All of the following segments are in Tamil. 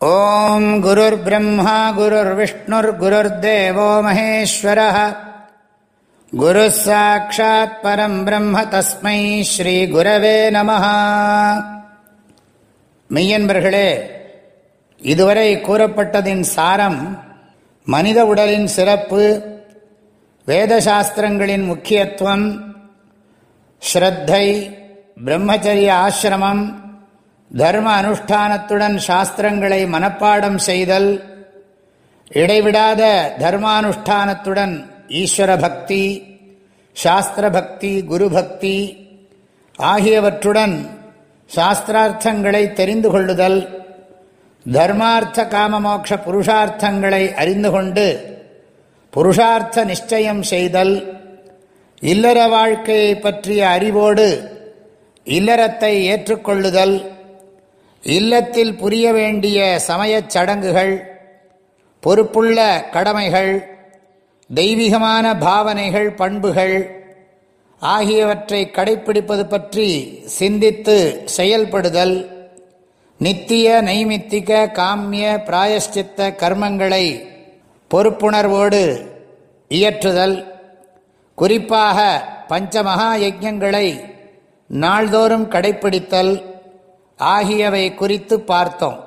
ஓம் குருர் பிரம்மா குருர் விஷ்ணுர் குருர்தேவோ மகேஸ்வர குரு சாட்சாத் பரம் பிரம்ம தஸ்மை ஸ்ரீ குரவே நம மெய்யன்பர்களே இதுவரை கூறப்பட்டதின் சாரம் மனித உடலின் சிறப்பு வேதசாஸ்திரங்களின் முக்கியத்துவம் ஸ்ரத்தை பிரம்மச்சரிய ஆசிரமம் தர்ம அனுஷ்டானத்துடன் சாஸ்திரங்களை மனப்பாடம் செய்தல் இடைவிடாத தர்மானுஷ்டானத்துடன் ஈஸ்வர பக்தி சாஸ்திர பக்தி குரு பக்தி ஆகியவற்றுடன் சாஸ்திரார்த்தங்களை தெரிந்து கொள்ளுதல் தர்மார்த்த காமமோக்ஷ புருஷார்த்தங்களை அறிந்து கொண்டு புருஷார்த்த நிச்சயம் செய்தல் இல்லற வாழ்க்கையை பற்றிய அறிவோடு இல்லறத்தை ஏற்றுக்கொள்ளுதல் இல்லத்தில் புரிய வேண்டிய சமயச் சடங்குகள் பொறுப்புள்ள கடமைகள் தெய்வீகமான பாவனைகள் பண்புகள் ஆகியவற்றை கடைப்பிடிப்பது பற்றி சிந்தித்து செயல்படுதல் நித்திய நைமித்திக காமிய பிராயஷ்சித்த கர்மங்களை பொறுப்புணர்வோடு இயற்றுதல் குறிப்பாக பஞ்சமகா யஜங்களை நாள்தோறும் கடைப்பிடித்தல் ஆகியவை குறித்து பார்த்தோம்.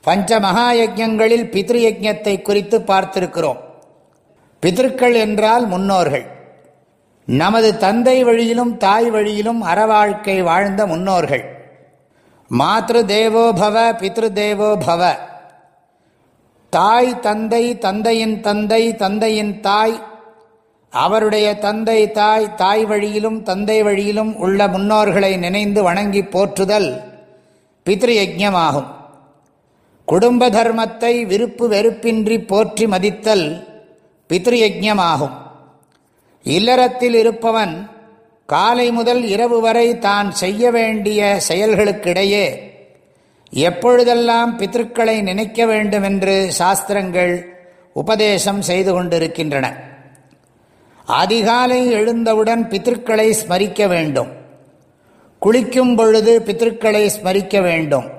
பஞ்ச மகாயஜங்களில் பித்ரு யஜத்தை குறித்து பார்த்திருக்கிறோம். பிதற்கள் என்றால் முன்னோர்கள். நமது தந்தை வழியிலும் தாய் வழியிலும் அறவாழ்க்கை வாழ்ந்த முன்னோர்கள். மாத்ரு தேவோ பவ பித்ரு தேவோ பவ தாய் தந்தை தந்தையின் தந்தை தந்தையின் தாய். அவருடைய தந்தை தாய் தாய் வழியிலும் தந்தை வழியிலும் உள்ள முன்னோர்களை நினைந்து வணங்கி போற்றுதல். பித்ரு குடும்ப தர்மத்தை விருப்பு வெறுப்பின்றி போற்றி மதித்தல் பித்ரு இல்லறத்தில் இருப்பவன் காலை முதல் இரவு வரை தான் செய்ய வேண்டிய செயல்களுக்கிடையே எப்பொழுதெல்லாம் பித்திருக்களை நினைக்க வேண்டும் என்று சாஸ்திரங்கள் உபதேசம் செய்து கொண்டிருக்கின்றன. அதிகாலை எழுந்தவுடன் பித்திருக்களை ஸ்மரிக்க வேண்டும். குளிக்கும் பொழுது பித்திருக்களை ஸ்மரிக்க வேண்டும்.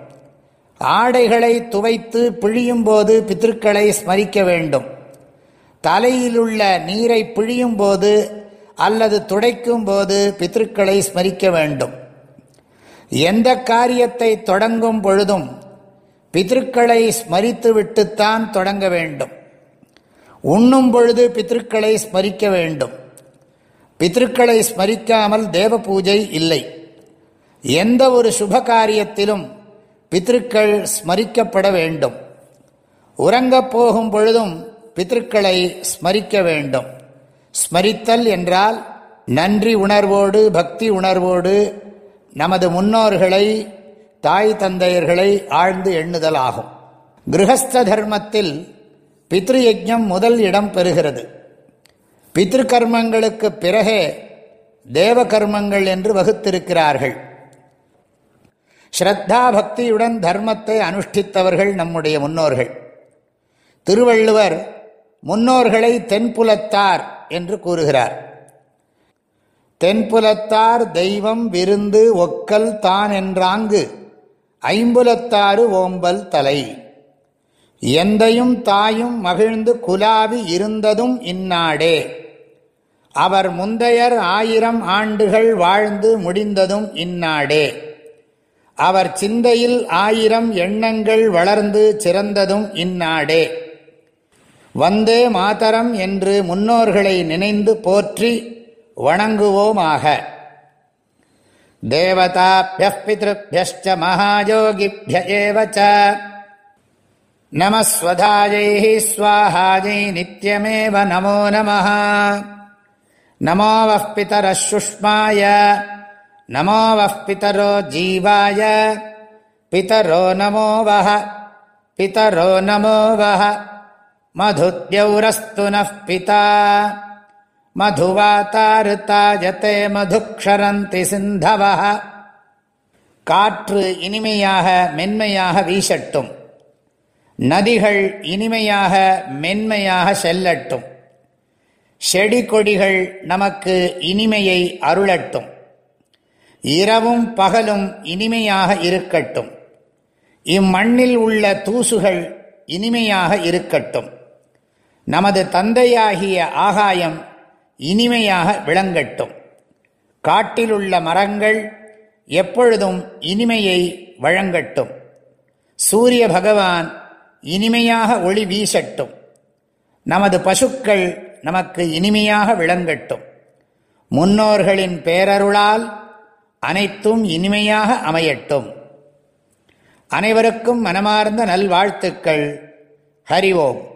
ஆடைகளை துவைத்து பிழியும் போது பித்திருக்களை ஸ்மரிக்க வேண்டும். தலையிலுள்ள நீரை பிழியும் போது அல்லது துடைக்கும் போது பித்திருக்களை ஸ்மரிக்க வேண்டும். எந்த காரியத்தை தொடங்கும் பொழுதும் பித்திருக்களை ஸ்மரித்து விட்டுத்தான் தொடங்க வேண்டும். உண்ணும் பொழுது பித்திருக்களை ஸ்மரிக்க வேண்டும். பித்திருக்களை ஸ்மரிக்காமல் தேவ பூஜை இல்லை. எந்த ஒரு சுப காரியத்திலும் பித்திருக்கள் ஸ்மரிக்கப்பட வேண்டும். உறங்கப் போகும் பொழுதும் பித்திருக்களை ஸ்மரிக்க வேண்டும். ஸ்மரித்தல் என்றால் நன்றி உணர்வோடு பக்தி உணர்வோடு நமது முன்னோர்களை தாய் தந்தையர்களை ஆழ்ந்து எண்ணுதல் ஆகும் கிரகஸ்த தர்மத்தில் பித்ருயஜம் முதல் இடம் பெறுகிறது. பித்ரு கர்மங்களுக்கு பிறகே தேவ கர்மங்கள் என்று வகுத்திருக்கிறார்கள். ஸ்ரத்தா பக்தியுடன் தர்மத்தை அனுஷ்டித்தவர்கள் நம்முடைய முன்னோர்கள். திருவள்ளுவர் முன்னோர்களை தென்புலத்தார் என்று கூறுகிறார். தென்புலத்தார் தெய்வம் விருந்து ஒக்கல் தான் என்றாங்கு ஐம்புலத்தாறு ஓம்பல் தலை. எந்தையும் தாயும் மகிழ்ந்து குலாவி இருந்ததும் இந்நாடே. அவர் முந்தையர் ஆயிரம் ஆண்டுகள் வாழ்ந்து முடிந்ததும் இந்நாடே. அவர் சிந்தையில் ஆயிரம் எண்ணங்கள் வளர்ந்து சிறந்ததும் இந்நாடே. வந்தே மாதரம் என்று முன்னோர்களை நினைந்து போற்றி வணங்குவோமாக. தேவதாபியபிதிருபியச்ச மகாயோகிபியேவச்ச நமஸ்வதாயை ஸ்வாஹாஜை நித்யமேவ நமோ நம நமோவ பிதரசுஷ்மாய नमः नमो वः पितरः शुष्माय नमो वः पितरो जीवाय पितरो नमो वः पितरो नमो वः मधुद्यौरस्तु नः पिता மதுவாத்தாருத்தாஜத்தே மதுக்ஷரந்தி சிந்தவா காற்று இனிமையாக மென்மையாக வீசட்டும் நதிகள் இனிமையாக மென்மையாக செல்லட்டும் செடி கொடிகள் நமக்கு இனிமையை அருளட்டும் இரவும் பகலும் இனிமையாக இருக்கட்டும். இம்மண்ணில் உள்ள தூசுகள் இனிமையாக இருக்கட்டும். நமது தந்தையாகிய ஆகாயம் இனிமையாக விளங்கட்டும். காட்டிலுள்ள மரங்கள் எப்பொழுதும் இனிமையை வழங்கட்டும். சூரிய பகவான் இனிமையாக ஒளி வீசட்டும். நமது பசுக்கள் நமக்கு இனிமையாக விளங்கட்டும். முன்னோர்களின் பேரருளால் அனைத்தும் இனிமையாக அமையட்டும். அனைவருக்கும் மனமார்ந்த நல்வாழ்த்துக்கள். ஹரி ஓம்.